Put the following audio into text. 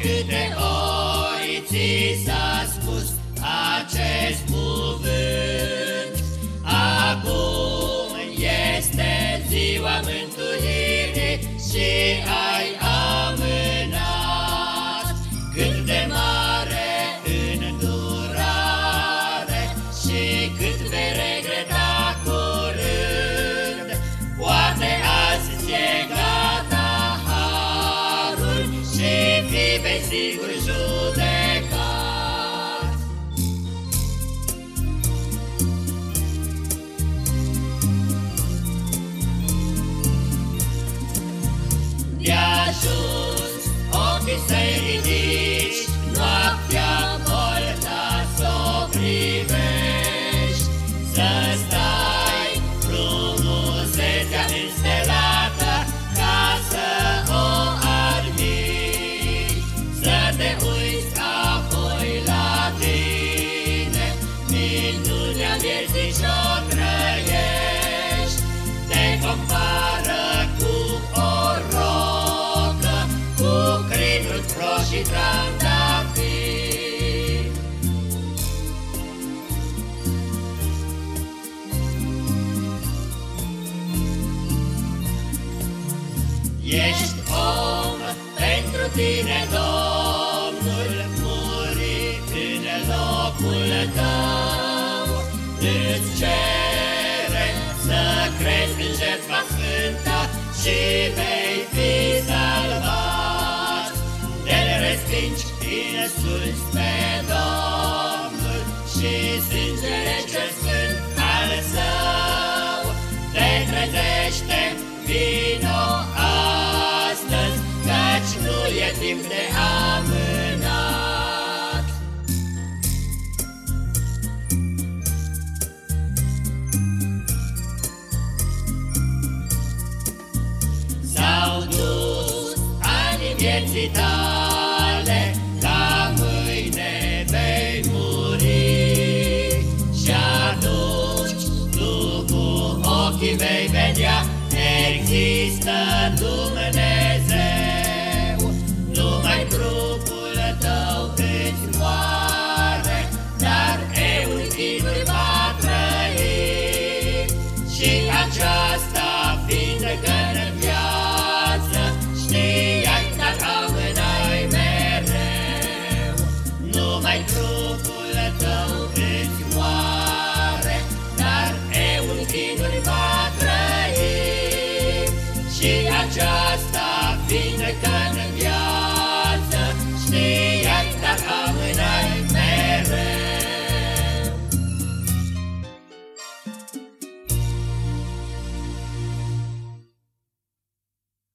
câte ori ți s-a spus acest cuvânt. De Ești om, pentru tine Domnul muri în locul tău. Îți cere să crezi în jertfa sfântă și vei fi salvat. De-l respingi, insulți pe timp de amânat. S-au dus ani vieții tale, ca mâine vei muri. Și atunci tu cu ochii vei vedea, există Dumnezeu. light.